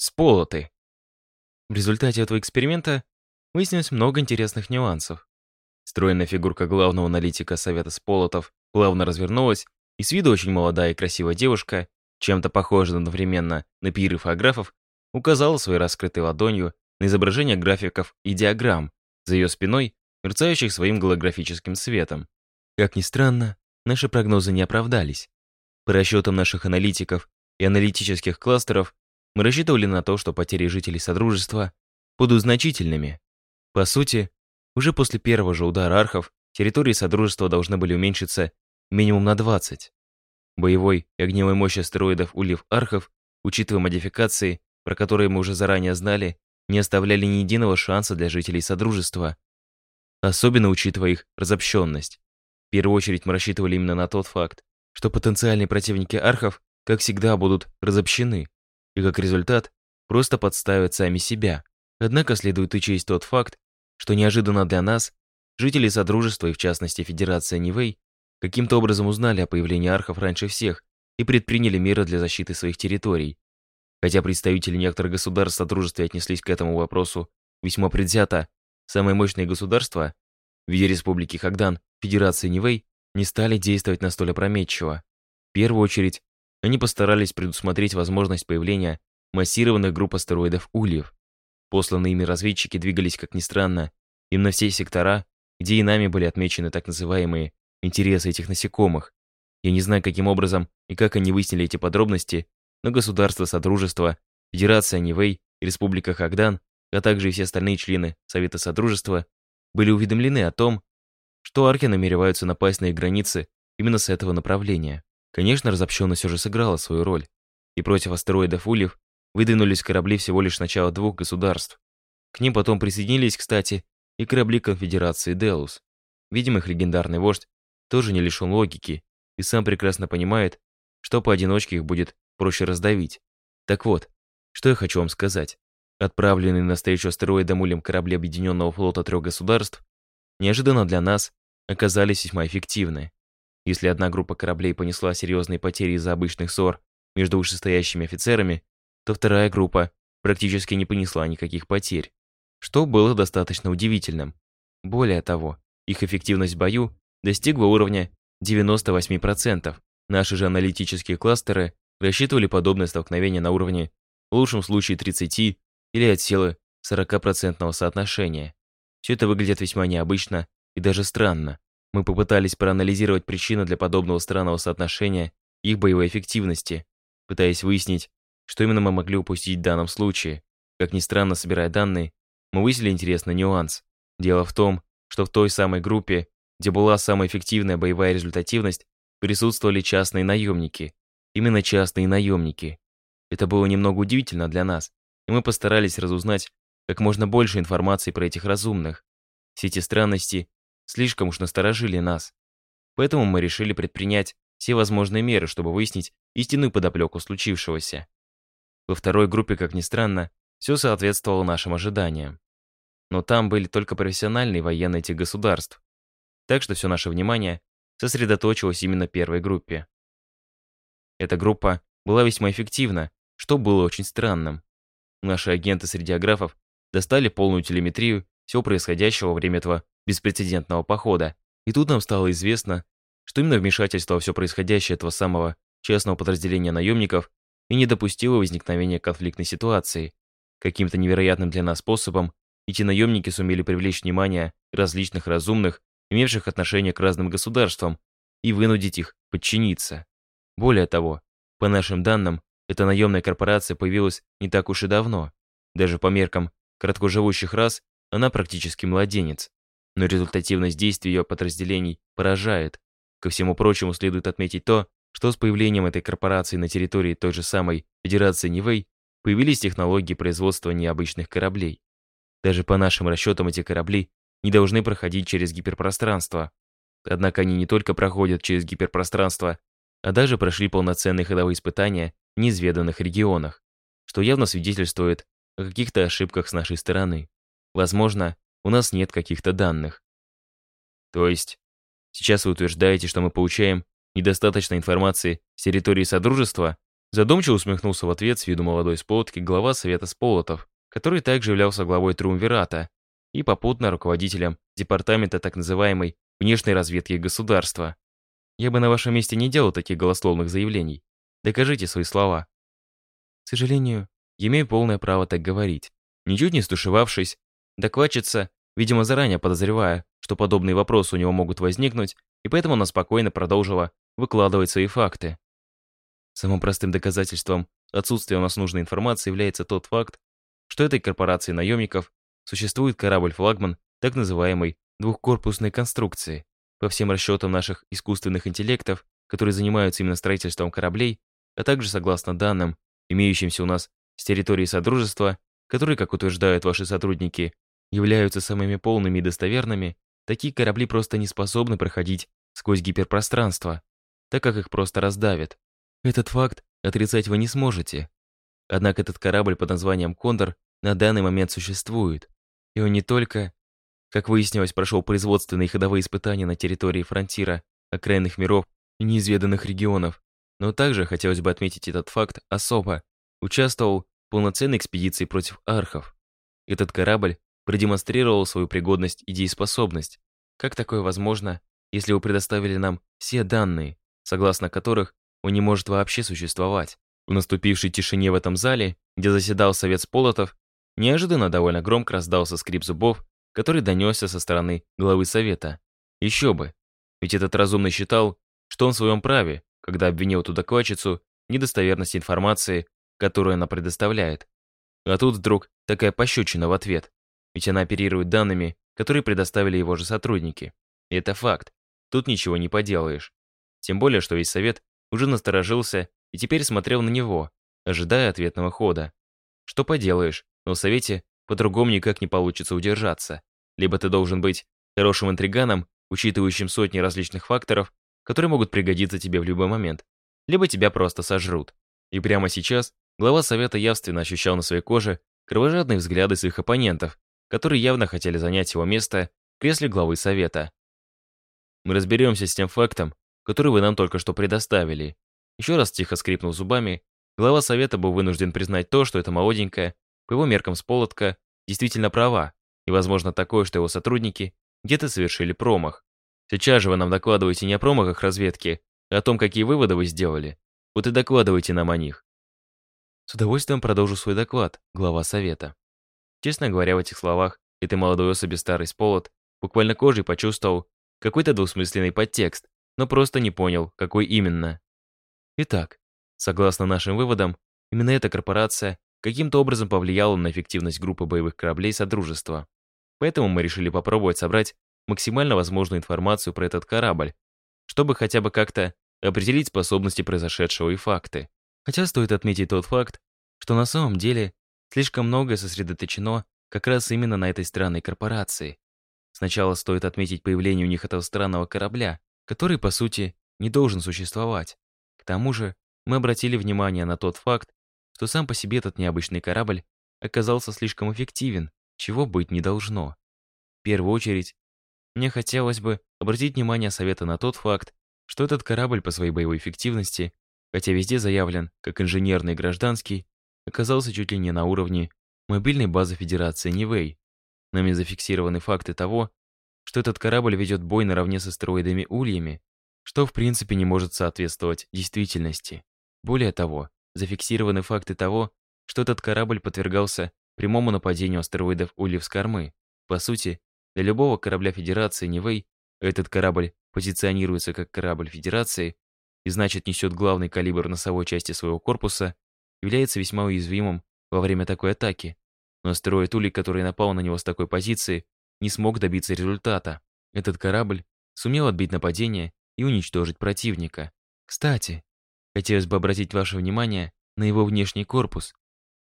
Сполоты. В результате этого эксперимента выяснилось много интересных нюансов. Стройная фигурка главного аналитика Совета Сполотов плавно развернулась, и с виду очень молодая и красивая девушка, чем-то похожая одновременно на пиеров указала своей раскрытой ладонью на изображение графиков и диаграмм за ее спиной, мерцающих своим голографическим светом. Как ни странно, наши прогнозы не оправдались. По расчетам наших аналитиков и аналитических кластеров, мы рассчитывали на то, что потери жителей Содружества будут значительными. По сути, уже после первого же удара архов территории Содружества должны были уменьшиться минимум на 20. Боевой и огневой мощь астероидов Ульев Архов, учитывая модификации, про которые мы уже заранее знали, не оставляли ни единого шанса для жителей Содружества, особенно учитывая их разобщенность. В первую очередь мы рассчитывали именно на тот факт, что потенциальные противники архов, как всегда, будут разобщены, и как результат просто подставят сами себя. Однако следует учесть тот факт, что неожиданно для нас, жители Содружества и в частности Федерация Нивэй, каким-то образом узнали о появлении архов раньше всех и предприняли меры для защиты своих территорий. Хотя представители некоторых государств Содружества отнеслись к этому вопросу весьма предвзято, самые мощные государства, в виде Республики Хагдан, Федерации Нивэй, не стали действовать настолько опрометчиво. В первую очередь, они постарались предусмотреть возможность появления массированных групп астероидов Ульев. Посланные ими разведчики двигались, как ни странно, именно все сектора, где и нами были отмечены так называемые интересы этих насекомых. Я не знаю, каким образом и как они выяснили эти подробности, но государство Содружества, Федерация Нивэй и Республика Хагдан, а также и все остальные члены Совета Содружества были уведомлены о том, что арки намереваются напасть на их границы именно с этого направления. Конечно, разобщенность уже сыграла свою роль, и против астероидов Ульев выдвинулись корабли всего лишь сначала двух государств. К ним потом присоединились, кстати, и корабли конфедерации Делус. Видимо, их легендарный вождь тоже не лишен логики и сам прекрасно понимает, что поодиночке их будет проще раздавить. Так вот, что я хочу вам сказать. Отправленные на встречу астероидам Ульям корабли Объединенного флота трех государств неожиданно для нас оказались весьма эффективны. Если одна группа кораблей понесла серьезные потери из-за обычных ссор между вышестоящими офицерами, то вторая группа практически не понесла никаких потерь, что было достаточно удивительным. Более того, их эффективность в бою достигла уровня 98%. Наши же аналитические кластеры рассчитывали подобное столкновение на уровне, в лучшем случае 30 или от силы 40% соотношения. Все это выглядит весьма необычно и даже странно. Мы попытались проанализировать причины для подобного странного соотношения их боевой эффективности, пытаясь выяснить, что именно мы могли упустить в данном случае. Как ни странно, собирая данные, мы выяснили интересный нюанс. Дело в том, что в той самой группе, где была самая эффективная боевая результативность, присутствовали частные наемники. Именно частные наемники. Это было немного удивительно для нас, и мы постарались разузнать как можно больше информации про этих разумных. Все эти странности слишком уж насторожили нас. Поэтому мы решили предпринять все возможные меры, чтобы выяснить истинную подоплеку случившегося. Во второй группе, как ни странно, все соответствовало нашим ожиданиям. Но там были только профессиональные военные этих государств. Так что все наше внимание сосредоточилось именно первой группе. Эта группа была весьма эффективна, что было очень странным. Наши агенты среди аграфов достали полную телеметрию всего происходящего во время этого беспрецедентного похода. И тут нам стало известно, что именно вмешательство во все происходящее этого самого частного подразделения наемников и не допустило возникновения конфликтной ситуации. Каким-то невероятным для нас способом эти наемники сумели привлечь внимание различных разумных, имевших отношение к разным государствам, и вынудить их подчиниться. Более того, по нашим данным, эта наемная корпорация появилась не так уж и давно. Даже по меркам краткоживущих рас она практически младенец. Но результативность действий ее подразделений поражает. Ко всему прочему следует отметить то, что с появлением этой корпорации на территории той же самой Федерации Нивэй появились технологии производства необычных кораблей. Даже по нашим расчетам эти корабли не должны проходить через гиперпространство. Однако они не только проходят через гиперпространство, а даже прошли полноценные ходовые испытания в неизведанных регионах, что явно свидетельствует о каких-то ошибках с нашей стороны. Возможно, у нас нет каких-то данных. То есть, сейчас вы утверждаете, что мы получаем недостаточно информации с территории Содружества? Задумчиво усмехнулся в ответ с виду молодой сполотки глава Совета Сполотов, который также являлся главой Триумвирата и попутно руководителем департамента так называемой внешней разведки государства. Я бы на вашем месте не делал таких голословных заявлений. Докажите свои слова. К сожалению, имею полное право так говорить. Ничуть не стушевавшись, докладчица, видимо, заранее подозревая, что подобные вопросы у него могут возникнуть, и поэтому она спокойно продолжила выкладывать свои факты. Самым простым доказательством отсутствия у нас нужной информации является тот факт, что этой корпорации наемников существует корабль-флагман так называемой двухкорпусной конструкции. По всем расчетам наших искусственных интеллектов, которые занимаются именно строительством кораблей, а также согласно данным, имеющимся у нас с территории Содружества, которые, как утверждают ваши сотрудники, являются самыми полными и достоверными, такие корабли просто не способны проходить сквозь гиперпространство, так как их просто раздавят. Этот факт отрицать вы не сможете. Однако этот корабль под названием «Кондор» на данный момент существует. И он не только, как выяснилось, прошел производственные и ходовые испытания на территории фронтира, окраинных миров и неизведанных регионов, но также, хотелось бы отметить этот факт особо, участвовал в полноценной экспедиции против архов. Этот корабль продемонстрировал свою пригодность и дееспособность. Как такое возможно, если вы предоставили нам все данные, согласно которых он не может вообще существовать. В наступившей тишине в этом зале, где заседал совет сполотов, неожиданно довольно громко раздался скрип зубов, который донесся со стороны главы совета. Еще бы, ведь этот разумный считал, что он в своем праве, когда обвинил эту докладчицу недостоверности информации, которую она предоставляет. А тут вдруг такая пощечина в ответ, ведь она оперирует данными, которые предоставили его же сотрудники. И это факт, тут ничего не поделаешь. Тем более, что весь совет уже насторожился и теперь смотрел на него, ожидая ответного хода. Что поделаешь, но в Совете по-другому никак не получится удержаться. Либо ты должен быть хорошим интриганом, учитывающим сотни различных факторов, которые могут пригодиться тебе в любой момент, либо тебя просто сожрут. И прямо сейчас глава Совета явственно ощущал на своей коже кровожадные взгляды своих оппонентов, которые явно хотели занять его место в кресле главы Совета. Мы разберемся с тем фактом, который вы нам только что предоставили. Еще раз тихо скрипнув зубами, глава совета был вынужден признать то, что эта молоденькая, по его меркам сполотка, действительно права, и возможно такое, что его сотрудники где-то совершили промах. Сейчас же вы нам докладываете не о промахах разведки, а о том, какие выводы вы сделали. Вот и докладывайте нам о них. С удовольствием продолжу свой доклад, глава совета. Честно говоря, в этих словах этой молодой особи старый сполот буквально кожей почувствовал какой-то двусмысленный подтекст, но просто не понял, какой именно. Итак, согласно нашим выводам, именно эта корпорация каким-то образом повлияла на эффективность группы боевых кораблей Содружества. Поэтому мы решили попробовать собрать максимально возможную информацию про этот корабль, чтобы хотя бы как-то определить способности произошедшего и факты. Хотя стоит отметить тот факт, что на самом деле слишком многое сосредоточено как раз именно на этой странной корпорации. Сначала стоит отметить появление у них этого странного корабля, который, по сути, не должен существовать. К тому же, мы обратили внимание на тот факт, что сам по себе этот необычный корабль оказался слишком эффективен, чего быть не должно. В первую очередь, мне хотелось бы обратить внимание Совета на тот факт, что этот корабль по своей боевой эффективности, хотя везде заявлен как инженерный гражданский, оказался чуть ли не на уровне мобильной базы Федерации Нивэй. Нами зафиксированы факты того, что этот корабль ведет бой наравне с астероидами-ульями, что в принципе не может соответствовать действительности. Более того, зафиксированы факты того, что этот корабль подвергался прямому нападению астероидов ульев с кормы. По сути, для любого корабля Федерации Нивэй этот корабль позиционируется как корабль Федерации и значит несет главный калибр носовой части своего корпуса, является весьма уязвимым во время такой атаки. Но астероид Улей, который напал на него с такой позиции, не смог добиться результата. Этот корабль сумел отбить нападение и уничтожить противника. Кстати, хотелось бы обратить ваше внимание на его внешний корпус.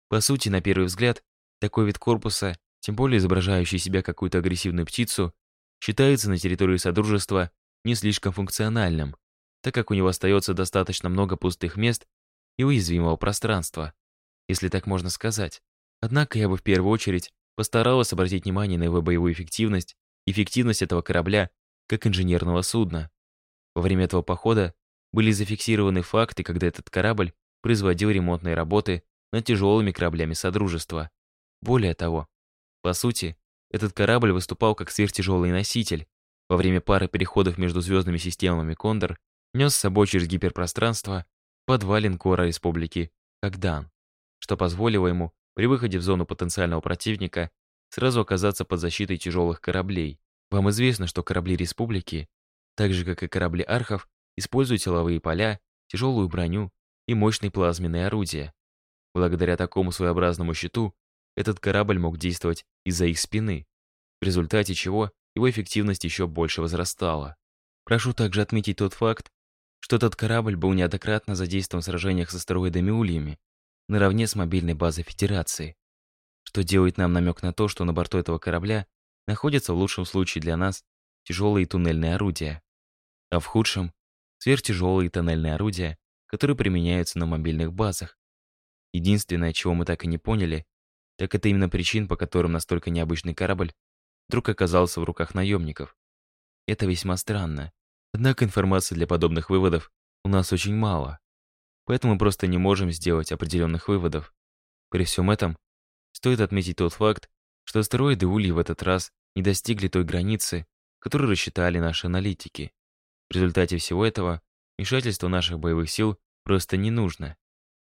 По сути, на первый взгляд, такой вид корпуса, тем более изображающий себя какую-то агрессивную птицу, считается на территории Содружества не слишком функциональным, так как у него остается достаточно много пустых мест и уязвимого пространства, если так можно сказать. Однако я бы в первую очередь постаралась обратить внимание на его боевую эффективность, эффективность этого корабля как инженерного судна. Во время этого похода были зафиксированы факты, когда этот корабль производил ремонтные работы над тяжелыми кораблями Содружества. Более того, по сути, этот корабль выступал как сверхтяжелый носитель. Во время пары переходов между звездными системами «Кондор» нес с собой через гиперпространство подвал линкора Республики Кагдан, что позволило ему при выходе в зону потенциального противника сразу оказаться под защитой тяжелых кораблей. Вам известно, что корабли Республики, так же как и корабли Архов, используют силовые поля, тяжелую броню и мощные плазменные орудия. Благодаря такому своеобразному щиту этот корабль мог действовать из-за их спины, в результате чего его эффективность еще больше возрастала. Прошу также отметить тот факт, что этот корабль был неоднократно задействован в сражениях с астероидами Ульями, наравне с мобильной базой Федерации что делает нам намек на то, что на борту этого корабля находятся в лучшем случае для нас тяжелые туннельные орудия, а в худшем — сверхтяжелые тоннельные орудия, которые применяются на мобильных базах. Единственное, чего мы так и не поняли, так это именно причин, по которым настолько необычный корабль вдруг оказался в руках наемников. Это весьма странно. Однако информации для подобных выводов у нас очень мало. Поэтому мы просто не можем сделать определенных выводов. При всем этом Стоит отметить тот факт, что астероиды Ульи в этот раз не достигли той границы, которую рассчитали наши аналитики. В результате всего этого вмешательство наших боевых сил просто не нужно.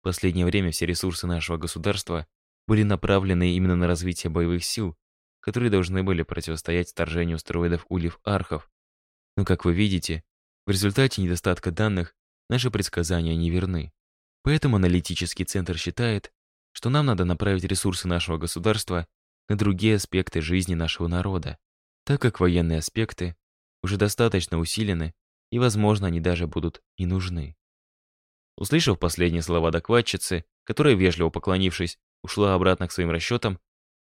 В последнее время все ресурсы нашего государства были направлены именно на развитие боевых сил, которые должны были противостоять вторжению астероидов Ульев-Архов. Но, как вы видите, в результате недостатка данных наши предсказания не верны. Поэтому аналитический центр считает, что нам надо направить ресурсы нашего государства на другие аспекты жизни нашего народа, так как военные аспекты уже достаточно усилены, и, возможно, они даже будут не нужны. Услышав последние слова докладчицы, которая, вежливо поклонившись, ушла обратно к своим расчетам,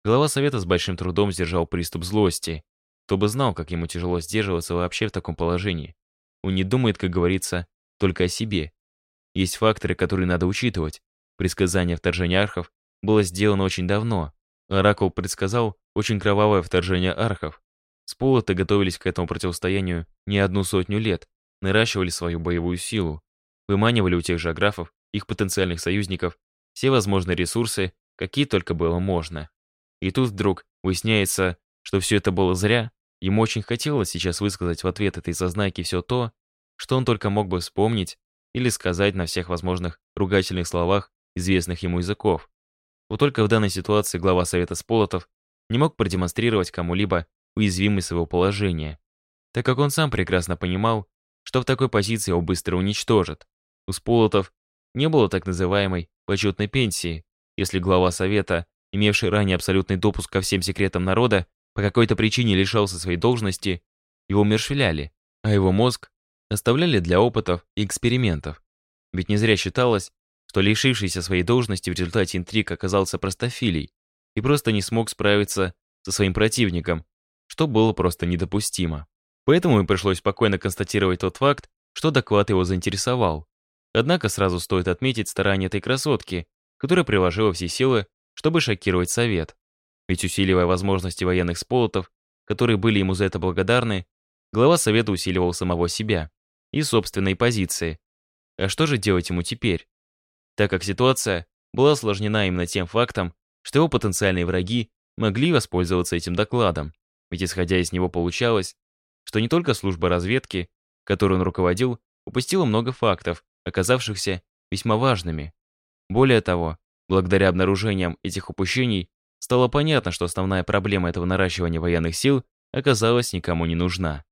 глава совета с большим трудом сдержал приступ злости. Кто бы знал, как ему тяжело сдерживаться вообще в таком положении. Он не думает, как говорится, только о себе. Есть факторы, которые надо учитывать, Предсказание вторжения архов было сделано очень давно. Оракул предсказал очень кровавое вторжение архов. Сполоты готовились к этому противостоянию не одну сотню лет, наращивали свою боевую силу, выманивали у тех же аграфов, их потенциальных союзников, все возможные ресурсы, какие только было можно. И тут вдруг выясняется, что все это было зря, ему очень хотелось сейчас высказать в ответ этой зазнайке все то, что он только мог бы вспомнить или сказать на всех возможных ругательных словах известных ему языков. Вот только в данной ситуации глава Совета Сполотов не мог продемонстрировать кому-либо уязвимость своего положения, так как он сам прекрасно понимал, что в такой позиции его быстро уничтожат. У Сполотов не было так называемой почетной пенсии, если глава Совета, имевший ранее абсолютный допуск ко всем секретам народа, по какой-то причине лишался своей должности, его умершвляли, а его мозг оставляли для опытов и экспериментов. Ведь не зря считалось, что лишившийся своей должности в результате интриг оказался простофилей и просто не смог справиться со своим противником, что было просто недопустимо. Поэтому им пришлось спокойно констатировать тот факт, что доклад его заинтересовал. Однако сразу стоит отметить старания этой красотки, которая приложила все силы, чтобы шокировать совет. Ведь усиливая возможности военных сполотов, которые были ему за это благодарны, глава совета усиливал самого себя и собственные позиции. А что же делать ему теперь? так как ситуация была осложнена именно тем фактом, что его потенциальные враги могли воспользоваться этим докладом, ведь исходя из него получалось, что не только служба разведки, которой он руководил, упустила много фактов, оказавшихся весьма важными. Более того, благодаря обнаружениям этих упущений, стало понятно, что основная проблема этого наращивания военных сил оказалась никому не нужна.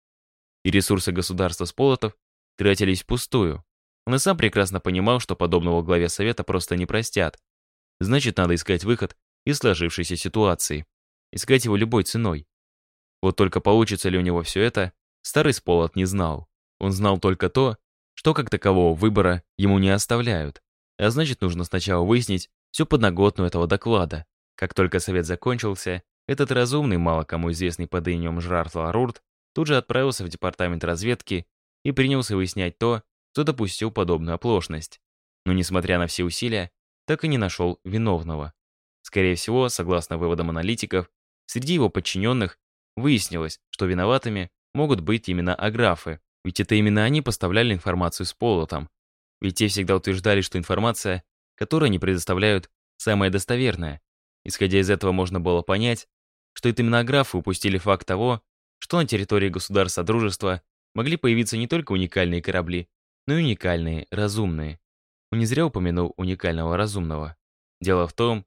И ресурсы государства Сполотов тратились впустую. Он и сам прекрасно понимал, что подобного главе совета просто не простят. Значит, надо искать выход из сложившейся ситуации. Искать его любой ценой. Вот только получится ли у него все это, старый Сполот не знал. Он знал только то, что как такового выбора ему не оставляют. А значит, нужно сначала выяснить всю подноготную этого доклада. Как только совет закончился, этот разумный, мало кому известный под именем Жрарт Ларурт, тут же отправился в департамент разведки и принялся выяснять то, кто допустил подобную оплошность. Но, несмотря на все усилия, так и не нашел виновного. Скорее всего, согласно выводам аналитиков, среди его подчиненных выяснилось, что виноватыми могут быть именно аграфы, ведь это именно они поставляли информацию с Полотом. Ведь те всегда утверждали, что информация, которую они предоставляют, самая достоверная. Исходя из этого можно было понять, что это именно графы упустили факт того, что на территории государства Содружества могли появиться не только уникальные корабли, но и уникальные, разумные. Он не зря упомянул уникального разумного. Дело в том,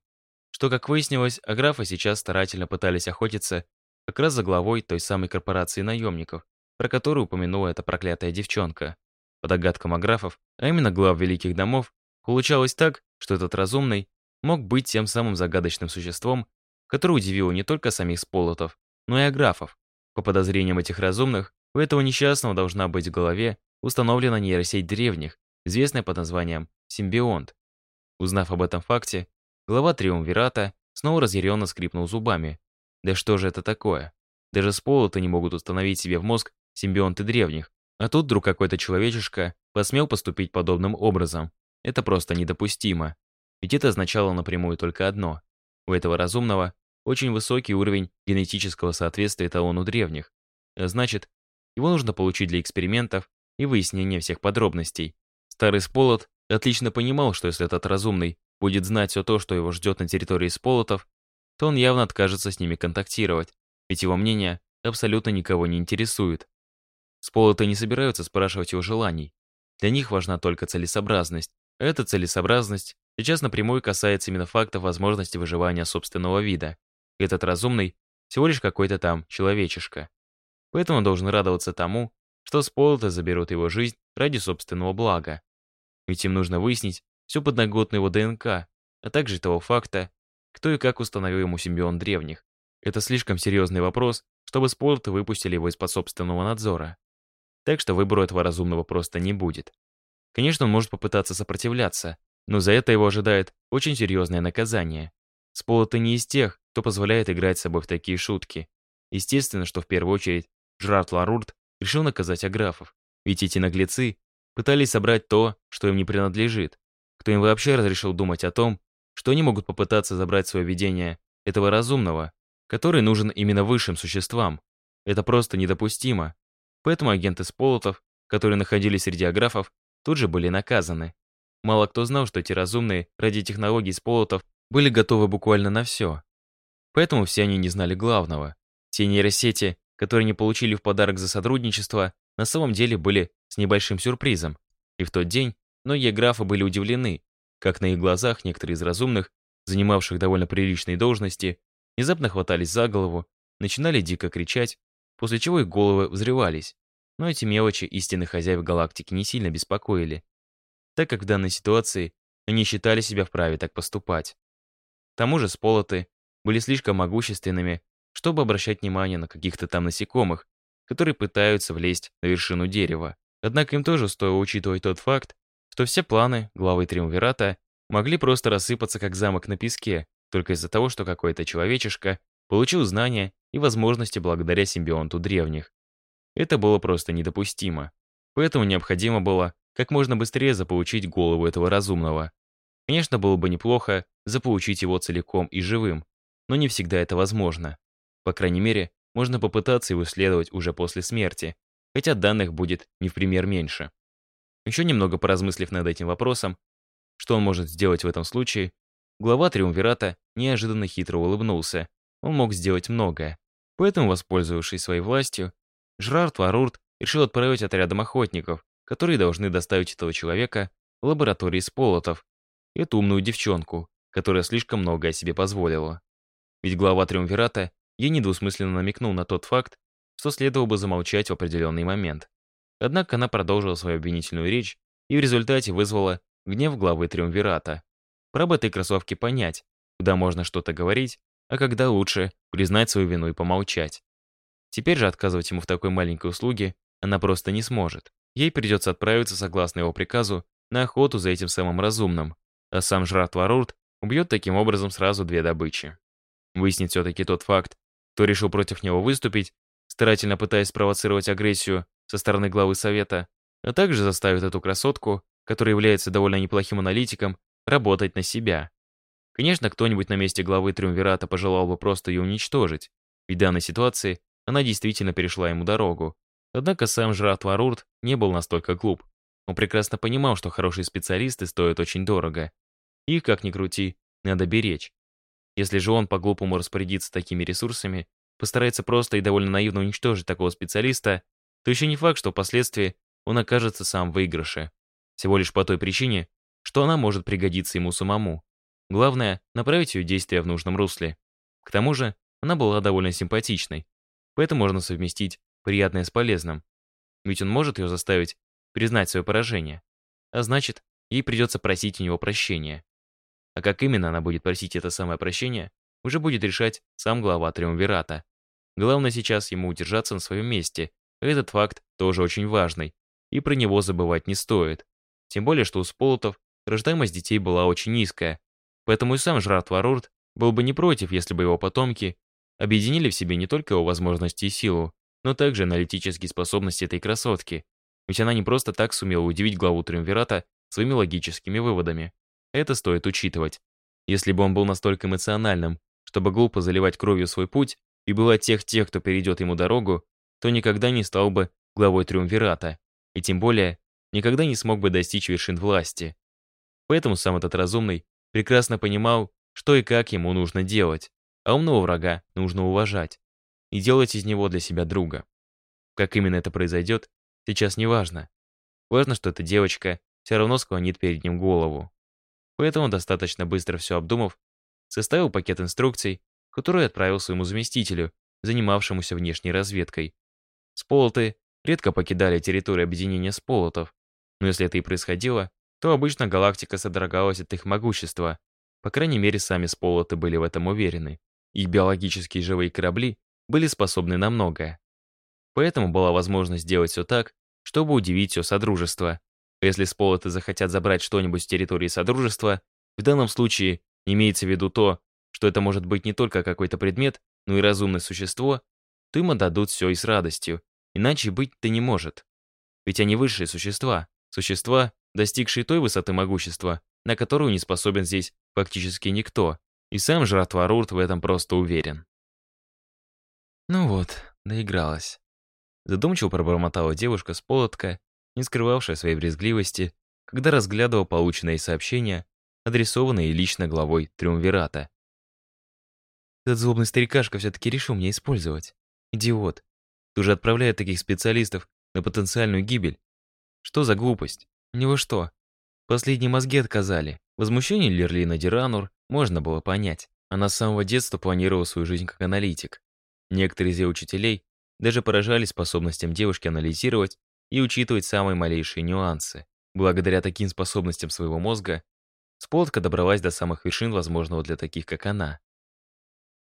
что, как выяснилось, аграфы сейчас старательно пытались охотиться как раз за главой той самой корпорации наемников, про которую упомянула эта проклятая девчонка. По догадкам аграфов, а именно глав великих домов, получалось так, что этот разумный мог быть тем самым загадочным существом, которое удивило не только самих сполотов, но и аграфов. По подозрениям этих разумных, у этого несчастного должна быть в голове установлена нейросеть древних, известная под названием симбионт. Узнав об этом факте, глава Триумвирата снова разъяренно скрипнул зубами. Да что же это такое? Даже сполоты не могут установить себе в мозг симбионты древних, а тут вдруг какой-то человечишка посмел поступить подобным образом. Это просто недопустимо. Ведь это означало напрямую только одно. У этого разумного очень высокий уровень генетического соответствия эталону древних. Значит, его нужно получить для экспериментов и выяснения всех подробностей. Старый Сполот отлично понимал, что если этот разумный будет знать все то, что его ждет на территории Сполотов, то он явно откажется с ними контактировать, ведь его мнение абсолютно никого не интересует. Сполоты не собираются спрашивать его желаний. Для них важна только целесообразность. Эта целесообразность сейчас напрямую касается именно факта возможности выживания собственного вида. Этот разумный всего лишь какой-то там человечишка. Поэтому должен радоваться тому, что сполоты заберут его жизнь ради собственного блага. Ведь им нужно выяснить всю подноготную его ДНК, а также того факта, кто и как установил ему симбион древних. Это слишком серьезный вопрос, чтобы сполоты выпустили его из-под собственного надзора. Так что выбора этого разумного просто не будет. Конечно, он может попытаться сопротивляться, но за это его ожидает очень серьезное наказание. Сполоты не из тех, кто позволяет играть с собой в такие шутки. Естественно, что в первую очередь Жрарт Ларурт решил наказать аграфов, ведь эти наглецы пытались собрать то, что им не принадлежит. Кто им вообще разрешил думать о том, что они могут попытаться забрать свое видение этого разумного, который нужен именно высшим существам. Это просто недопустимо. Поэтому агенты Сполотов, которые находились среди аграфов, тут же были наказаны. Мало кто знал, что эти разумные ради технологий Сполотов были готовы буквально на все. Поэтому все они не знали главного. Те нейросети, которые не получили в подарок за сотрудничество, на самом деле были с небольшим сюрпризом. И в тот день многие графы были удивлены, как на их глазах некоторые из разумных, занимавших довольно приличные должности, внезапно хватались за голову, начинали дико кричать, после чего их головы взрывались. Но эти мелочи истинных хозяев галактики не сильно беспокоили, так как в данной ситуации они считали себя вправе так поступать. К тому же сполоты были слишком могущественными, чтобы обращать внимание на каких-то там насекомых, которые пытаются влезть на вершину дерева. Однако им тоже стоило учитывать тот факт, что все планы главы Триумвирата могли просто рассыпаться как замок на песке, только из-за того, что какой-то человечишка получил знания и возможности благодаря симбионту древних. Это было просто недопустимо. Поэтому необходимо было как можно быстрее заполучить голову этого разумного. Конечно, было бы неплохо заполучить его целиком и живым, но не всегда это возможно. По крайней мере, можно попытаться его исследовать уже после смерти, хотя данных будет не в пример меньше. Еще немного поразмыслив над этим вопросом, что он может сделать в этом случае, глава Триумвирата неожиданно хитро улыбнулся. Он мог сделать многое. Поэтому, воспользовавшись своей властью, Жрарт Варурт решил отправить отрядом охотников, которые должны доставить этого человека в лаборатории Сполотов, эту умную девчонку, которая слишком много о себе позволила. Ведь глава Триумвирата ей недвусмысленно намекнул на тот факт, что следовало бы замолчать в определенный момент. Однако она продолжила свою обвинительную речь и в результате вызвала гнев главы Триумвирата. Бы этой кроссовке понять, куда можно что-то говорить, а когда лучше признать свою вину и помолчать. Теперь же отказывать ему в такой маленькой услуге она просто не сможет. Ей придется отправиться, согласно его приказу, на охоту за этим самым разумным, а сам Жрат Варурт убьет таким образом сразу две добычи. Выяснит все-таки тот факт, кто решил против него выступить, старательно пытаясь спровоцировать агрессию со стороны главы Совета, а также заставит эту красотку, которая является довольно неплохим аналитиком, работать на себя. Конечно, кто-нибудь на месте главы Триумвирата пожелал бы просто ее уничтожить, ведь в данной ситуации она действительно перешла ему дорогу. Однако сам Жрат Варурт не был настолько глуп. Он прекрасно понимал, что хорошие специалисты стоят очень дорого. Их, как ни крути, надо беречь. Если же он по-глупому распорядится такими ресурсами, постарается просто и довольно наивно уничтожить такого специалиста, то еще не факт, что впоследствии он окажется сам в выигрыше. Всего лишь по той причине, что она может пригодиться ему самому. Главное — направить ее действия в нужном русле. К тому же, она была довольно симпатичной, поэтому можно совместить приятное с полезным. Ведь он может ее заставить признать свое поражение. А значит, ей придется просить у него прощения. А как именно она будет просить это самое прощение, уже будет решать сам глава Триумвирата. Главное сейчас ему удержаться на своем месте. Этот факт тоже очень важный, и про него забывать не стоит. Тем более, что у сполотов рождаемость детей была очень низкая, поэтому и сам Жрат Варурт был бы не против, если бы его потомки объединили в себе не только его возможности и силу, но также аналитические способности этой красотки. Ведь она не просто так сумела удивить главу Триумвирата своими логическими выводами. Это стоит учитывать. Если бы он был настолько эмоциональным, чтобы глупо заливать кровью свой путь и бывать тех-тех, кто перейдет ему дорогу, то никогда не стал бы главой Триумвирата, и тем более никогда не смог бы достичь вершин власти. Поэтому сам этот разумный прекрасно понимал, что и как ему нужно делать, а умного врага нужно уважать и делать из него для себя друга. Как именно это произойдет, сейчас не важно. Важно, что эта девочка все равно склонит перед ним голову. Поэтому, достаточно быстро все обдумав, составил пакет инструкций, который отправил своему заместителю, занимавшемуся внешней разведкой. Сполоты редко покидали территорию объединения сполотов, но если это и происходило, то обычно галактика содрогалась от их могущества, по крайней мере, сами сполоты были в этом уверены. Их биологические живые корабли были способны на многое. Поэтому была возможность сделать все так, чтобы удивить все Содружество. Если сполоты захотят забрать что-нибудь с территории Содружества, в данном случае имеется в виду то, что это может быть не только какой-то предмет, но и разумное существо, то им отдадут все и с радостью, иначе быть-то не может. Ведь они высшие существа, существа, достигшие той высоты могущества, на которую не способен здесь фактически никто, и сам Жратварурт в этом просто уверен. Ну вот, доигралась. Задумчиво пробормотала девушка с полотка, не скрывавшая своей брезгливости, когда разглядывала полученные сообщения, адресованные лично главой Триумвирата. Этот злобный старикашка все-таки решил меня использовать. Идиот. Ты уже отправляет таких специалистов на потенциальную гибель. Что за глупость? У него что? Последние мозги отказали. Возмущение Лерлина Диранур можно было понять. Она с самого детства планировала свою жизнь как аналитик. Некоторые из ее учителей даже поражались способностям девушки анализировать и учитывать самые малейшие нюансы. Благодаря таким способностям своего мозга, Сполотка добралась до самых вершин возможного для таких, как она.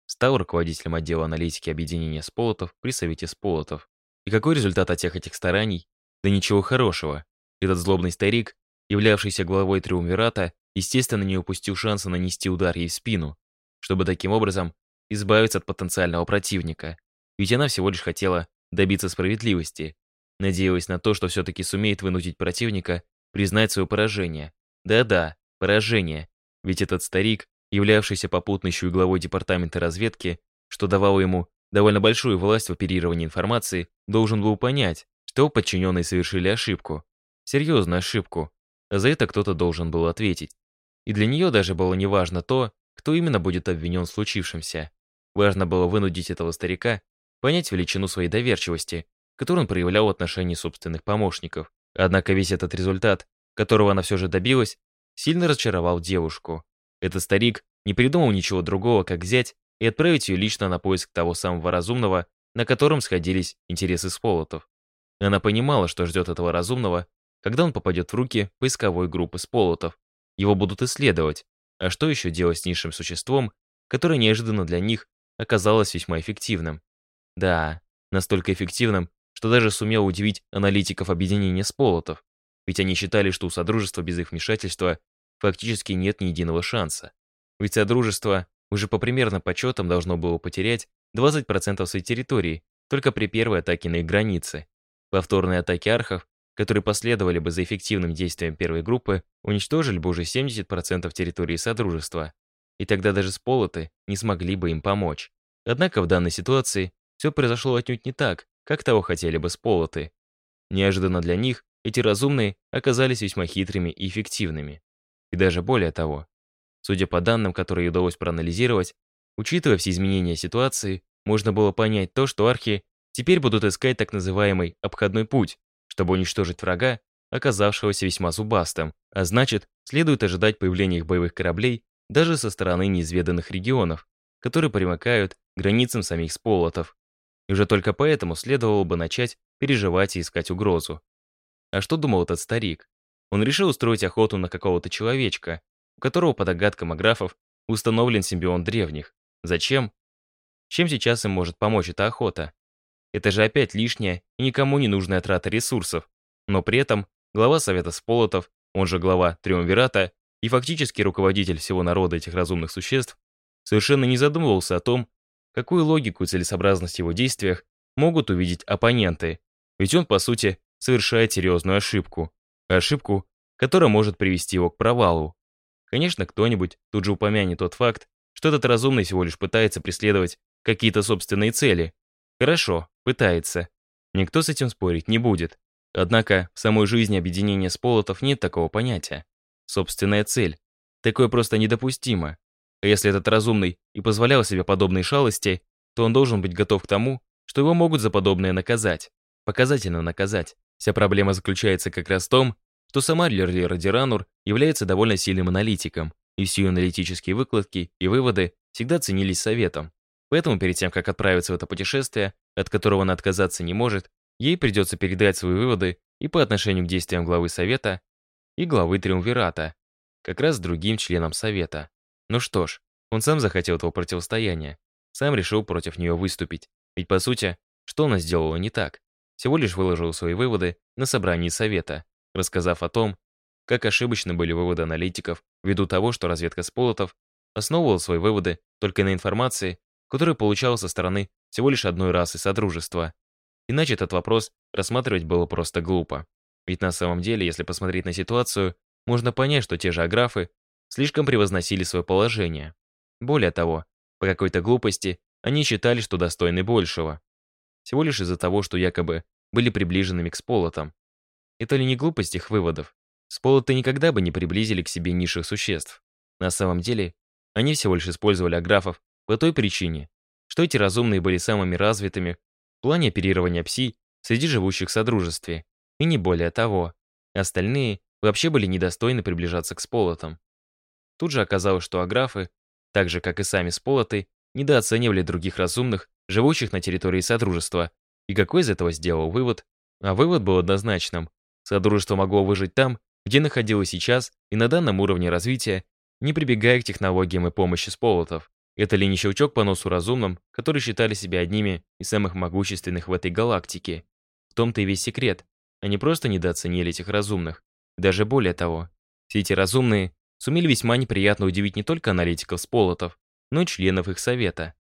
Стал руководителем отдела аналитики объединения Сполотов при Совете Сполотов. И какой результат от всех этих стараний? Да ничего хорошего. Этот злобный старик, являвшийся главой Триумвирата, естественно, не упустил шанса нанести удар ей в спину, чтобы таким образом избавиться от потенциального противника. Ведь она всего лишь хотела добиться справедливости, надеялась на то, что все-таки сумеет вынудить противника признать свое поражение. Да-да, поражение. Ведь этот старик, являвшийся попутно еще и главой департамента разведки, что давало ему довольно большую власть в оперировании информации, должен был понять, что подчиненные совершили ошибку. Серьезную ошибку. За это кто-то должен был ответить. И для нее даже было неважно то, кто именно будет обвинен в случившемся. Важно было вынудить этого старика понять величину своей доверчивости, которую он проявлял в отношении собственных помощников. Однако весь этот результат, которого она все же добилась, сильно разочаровал девушку. Этот старик не придумал ничего другого, как взять и отправить ее лично на поиск того самого разумного, на котором сходились интересы сполотов. Она понимала, что ждет этого разумного, когда он попадет в руки поисковой группы сполотов. Его будут исследовать. А что еще делать с низшим существом, которое неожиданно для них оказалось весьма эффективным? Да, настолько эффективным, что даже сумел удивить аналитиков объединения сполотов. Ведь они считали, что у Содружества без их вмешательства фактически нет ни единого шанса. Ведь Содружество уже по примерным подсчетам должно было потерять 20% своей территории только при первой атаке на их границы. Повторные атаки архов которые последовали бы за эффективным действием первой группы, уничтожили бы уже 70% территории Содружества. И тогда даже сполоты не смогли бы им помочь. Однако в данной ситуации все произошло отнюдь не так, как того хотели бы сполоты. Неожиданно для них эти разумные оказались весьма хитрыми и эффективными. И даже более того, судя по данным, которые удалось проанализировать, учитывая все изменения ситуации, можно было понять то, что архи теперь будут искать так называемый обходной путь, чтобы уничтожить врага, оказавшегося весьма зубастым, а значит, следует ожидать появления их боевых кораблей даже со стороны неизведанных регионов, которые примыкают к границам самих сполотов. И уже только поэтому следовало бы начать переживать и искать угрозу. А что думал этот старик? Он решил устроить охоту на какого-то человечка, у которого, по догадкам аграфов, установлен симбион древних. Зачем? Чем сейчас им может помочь эта охота? Это же опять лишняя и никому не нужная трата ресурсов. Но при этом глава Совета Сполотов, он же глава Триумвирата и фактически руководитель всего народа этих разумных существ, совершенно не задумывался о том, какую логику и целесообразность в его действиях могут увидеть оппоненты. Ведь он, по сути, совершает серьезную ошибку. Ошибку, которая может привести его к провалу. Конечно, кто-нибудь тут же упомянет тот факт, что этот разумный всего лишь пытается преследовать какие-то собственные цели. Хорошо, пытается. Никто с этим спорить не будет. Однако в самой жизни объединения сполотов нет такого понятия. Собственная цель. Такое просто недопустимо. А если этот разумный и позволял себе подобные шалости, то он должен быть готов к тому, что его могут за подобное наказать. Показательно наказать. Вся проблема заключается как раз в том, что сама Диранур является довольно сильным аналитиком, и все ее аналитические выкладки и выводы всегда ценились советом. Поэтому перед тем, как отправиться в это путешествие, от которого она отказаться не может, ей придется передать свои выводы и по отношению к действиям главы Совета, и главы Триумвирата, как раз другим членам Совета. Ну что ж, он сам захотел этого противостояния, сам решил против нее выступить. Ведь по сути, что она сделала не так? Всего лишь выложила свои выводы на собрании Совета, рассказав о том, как ошибочны были выводы аналитиков ввиду того, что разведка Сполотов основывала свои выводы только на информации, которую получала со стороны всего лишь одной расы Содружества. Иначе этот вопрос рассматривать было просто глупо. Ведь на самом деле, если посмотреть на ситуацию, можно понять, что те же аграфы слишком превозносили свое положение. Более того, по какой-то глупости они считали, что достойны большего. Всего лишь из-за того, что якобы были приближенными к сполотам. Это ли не глупость их выводов? Сполоты никогда бы не приблизили к себе низших существ. На самом деле, они всего лишь использовали аграфов по той причине, что эти разумные были самыми развитыми в плане оперирования пси среди живущих в Содружестве, и не более того. Остальные вообще были недостойны приближаться к сполотам. Тут же оказалось, что аграфы, так же как и сами сполоты, недооценивали других разумных, живущих на территории Содружества. И какой из этого сделал вывод? А вывод был однозначным. Содружество могло выжить там, где находилось сейчас и на данном уровне развития, не прибегая к технологиям и помощи сполотов. Это ли не щелчок по носу разумным, которые считали себя одними из самых могущественных в этой галактике? В том-то и весь секрет. Они просто недооценили этих разумных. Даже более того, все эти разумные сумели весьма неприятно удивить не только аналитиков сполотов, но и членов их совета.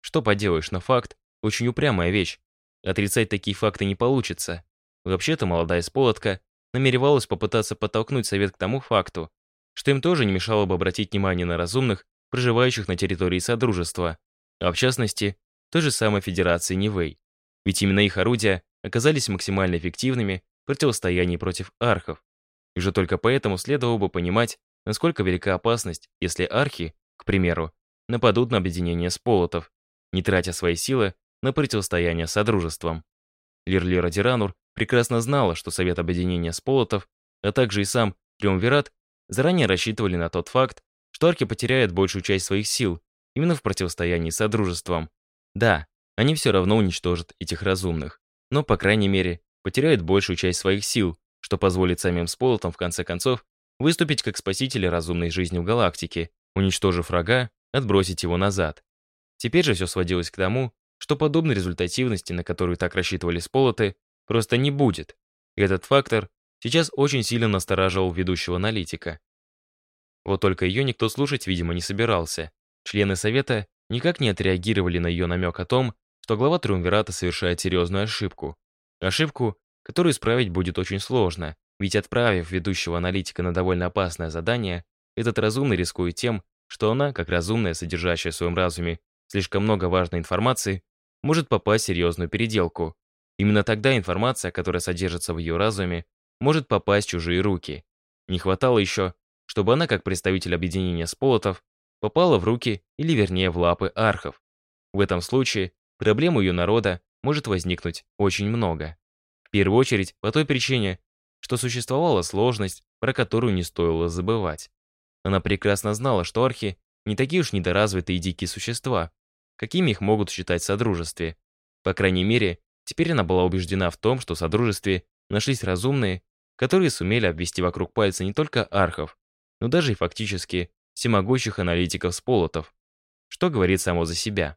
Что поделаешь, но факт – очень упрямая вещь. Отрицать такие факты не получится. Вообще-то молодая сполотка намеревалась попытаться подтолкнуть совет к тому факту, что им тоже не мешало бы обратить внимание на разумных, проживающих на территории Содружества, а в частности, той же самой Федерации Нивэй. Ведь именно их орудия оказались максимально эффективными в противостоянии против архов. И уже только поэтому следовало бы понимать, насколько велика опасность, если архи, к примеру, нападут на объединение сполотов, не тратя свои силы на противостояние Содружеством. Лирлира Диранур прекрасно знала, что Совет Объединения Сполотов, а также и сам Триумвират заранее рассчитывали на тот факт, что арки потеряют большую часть своих сил именно в противостоянии с Содружеством. Да, они все равно уничтожат этих разумных, но, по крайней мере, потеряют большую часть своих сил, что позволит самим Сполотам в конце концов выступить как спасители разумной жизни в галактике, уничтожив врага, отбросить его назад. Теперь же все сводилось к тому, что подобной результативности, на которую так рассчитывали Сполоты, просто не будет. И этот фактор сейчас очень сильно настораживал ведущего аналитика. Вот только ее никто слушать, видимо, не собирался. Члены Совета никак не отреагировали на ее намек о том, что глава Триумвирата совершает серьезную ошибку. Ошибку, которую исправить будет очень сложно, ведь отправив ведущего аналитика на довольно опасное задание, этот разумный рискует тем, что она, как разумная, содержащая в своем разуме слишком много важной информации, может попасть в серьезную переделку. Именно тогда информация, которая содержится в ее разуме, может попасть в чужие руки. Не хватало еще, чтобы она, как представитель объединения сполотов, попала в руки или, вернее, в лапы архов. В этом случае проблем у ее народа может возникнуть очень много. В первую очередь по той причине, что существовала сложность, про которую не стоило забывать. Она прекрасно знала, что архи не такие уж недоразвитые и дикие существа, какими их могут считать в Содружестве. По крайней мере, теперь она была убеждена в том, что в Содружестве нашлись разумные, которые сумели обвести вокруг пальца не только архов, но даже и фактически всемогущих аналитиков-сполотов, что говорит само за себя.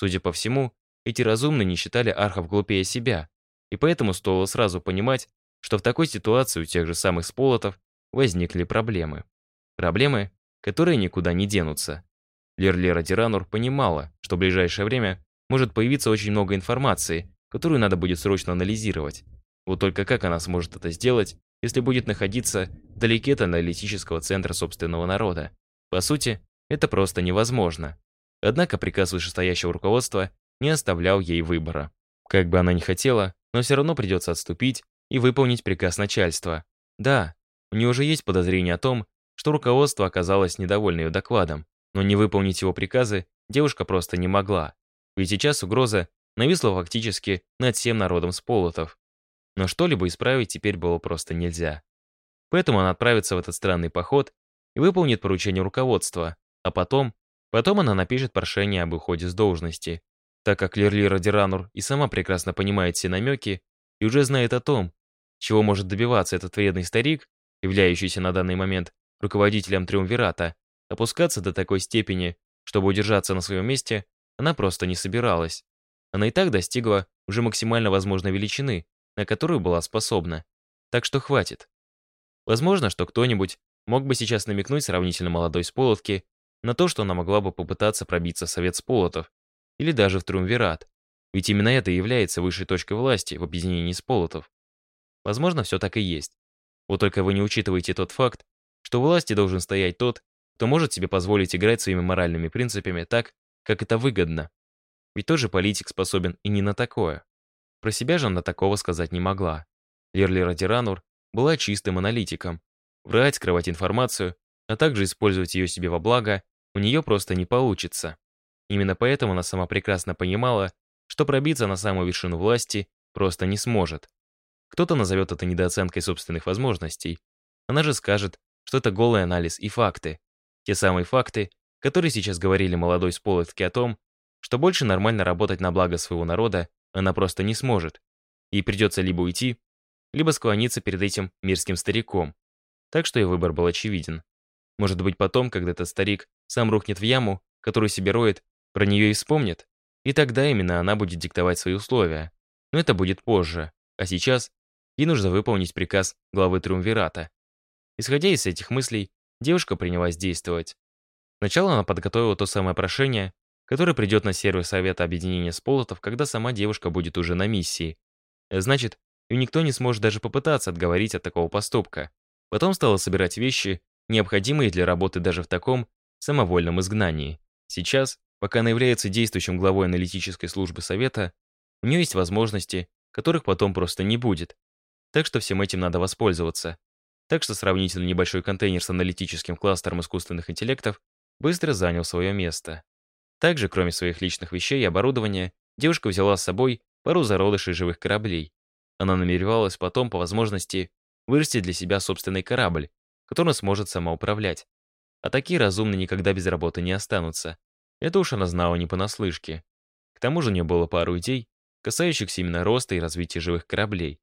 Судя по всему, эти разумные не считали архов глупее себя, и поэтому стоило сразу понимать, что в такой ситуации у тех же самых сполотов возникли проблемы. Проблемы, которые никуда не денутся. Лерлера Тиранур понимала, что в ближайшее время может появиться очень много информации, которую надо будет срочно анализировать. Вот только как она сможет это сделать, если будет находиться вдалеке от аналитического центра собственного народа? По сути, это просто невозможно. Однако приказ вышестоящего руководства не оставлял ей выбора. Как бы она ни хотела, но все равно придется отступить и выполнить приказ начальства. Да, у нее уже есть подозрение о том, что руководство оказалось недовольно ее докладом, но не выполнить его приказы девушка просто не могла. Ведь сейчас угроза нависла фактически над всем народом сполотов. Но что-либо исправить теперь было просто нельзя. Поэтому она отправится в этот странный поход и выполнит поручение руководства, а потом, потом она напишет прошение об уходе с должности. Так как Лерлира Деранур и сама прекрасно понимает все намеки и уже знает о том, чего может добиваться этот вредный старик, являющийся на данный момент руководителем Триумвирата, опускаться до такой степени, чтобы удержаться на своем месте, она просто не собиралась. Она и так достигла уже максимально возможной величины, на которую была способна. Так что хватит. Возможно, что кто-нибудь мог бы сейчас намекнуть сравнительно молодой сполотке на то, что она могла бы попытаться пробиться в Совет Сполотов или даже в Триумвират. Ведь именно это и является высшей точкой власти в объединении Сполотов. Возможно, все так и есть. Вот только вы не учитываете тот факт, что у власти должен стоять тот, кто может себе позволить играть своими моральными принципами так, как это выгодно. Ведь тоже политик способен и не на такое. Про себя же она такого сказать не могла. Лерлера Тиранур была чистым аналитиком. Врать, скрывать информацию, а также использовать ее себе во благо у нее просто не получится. Именно поэтому она сама прекрасно понимала, что пробиться на самую вершину власти просто не сможет. Кто-то назовет это недооценкой собственных возможностей. Она же скажет, что это голый анализ и факты. Те самые факты, которые сейчас говорили молодой сполотки о том, что больше нормально работать на благо своего народа она просто не сможет. Ей придется либо уйти, либо склониться перед этим мирским стариком. Так что ее выбор был очевиден. Может быть, потом, когда этот старик сам рухнет в яму, которую себе роет, про нее и вспомнит, и тогда именно она будет диктовать свои условия. Но это будет позже. А сейчас ей нужно выполнить приказ главы Триумвирата. Исходя из этих мыслей, девушка принялась действовать. Сначала она подготовила то самое прошение, которое придет на сервер Совета Объединения Сполотов, когда сама девушка будет уже на миссии. Значит, и никто не сможет даже попытаться отговорить от такого поступка. Потом стала собирать вещи, необходимые для работы даже в таком самовольном изгнании. Сейчас, пока она является действующим главой аналитической службы Совета, у нее есть возможности, которых потом просто не будет. Так что всем этим надо воспользоваться. Так что сравнительно небольшой контейнер с аналитическим кластером искусственных интеллектов быстро занял свое место. Также, кроме своих личных вещей и оборудования, девушка взяла с собой пару зародышей живых кораблей. Она намеревалась потом, по возможности, вырастить для себя собственный корабль, который сможет сама управлять. А такие разумные никогда без работы не останутся. Это уж она знала не понаслышке. К тому же у нее было пару идей, касающихся именно роста и развития живых кораблей.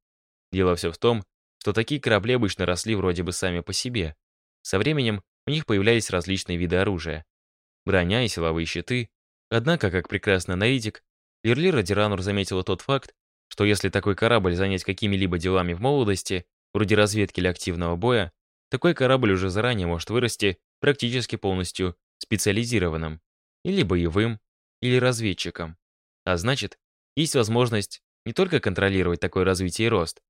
Дело все в том, что такие корабли обычно росли вроде бы сами по себе. Со временем у них появлялись различные виды оружия. Броня и силовые щиты. Однако, как прекрасный аналитик, Лерлира Диранур заметила тот факт, что если такой корабль занять какими-либо делами в молодости, вроде разведки или активного боя, такой корабль уже заранее может вырасти практически полностью специализированным, или боевым, или разведчиком. А значит, есть возможность не только контролировать такое развитие и рост,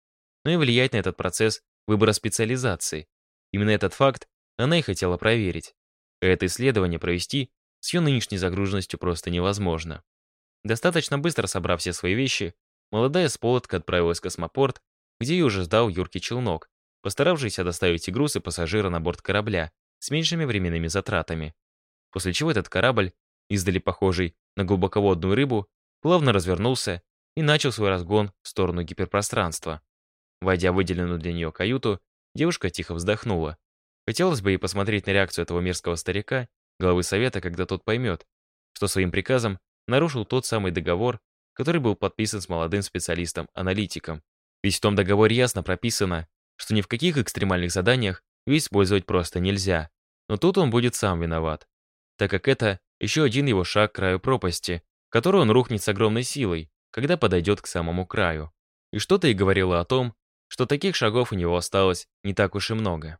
но и влиять на этот процесс выбора специализации. Именно этот факт она и хотела проверить. Это исследование провести с ее нынешней загруженностью просто невозможно. Достаточно быстро собрав все свои вещи, Молодая сполотка отправилась в космопорт, где и уже ждал юркий челнок, постаравшийся доставить и груз, и пассажира на борт корабля с меньшими временными затратами. После чего этот корабль, издали похожий на глубоководную рыбу, плавно развернулся и начал свой разгон в сторону гиперпространства. Войдя в выделенную для нее каюту, девушка тихо вздохнула. Хотелось бы ей посмотреть на реакцию этого мерзкого старика, главы совета, когда тот поймет, что своим приказом нарушил тот самый договор, который был подписан с молодым специалистом-аналитиком. Ведь в том договоре ясно прописано, что ни в каких экстремальных заданиях ее использовать просто нельзя. Но тут он будет сам виноват, так как это еще один его шаг к краю пропасти, которую он рухнет с огромной силой, когда подойдет к самому краю. И что-то и говорило о том, что таких шагов у него осталось не так уж и много.